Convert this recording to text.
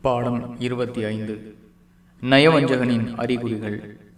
பாடம் இருபத்தி ஐந்து. நயவஞ்சகனின் அறிகுறிகள்.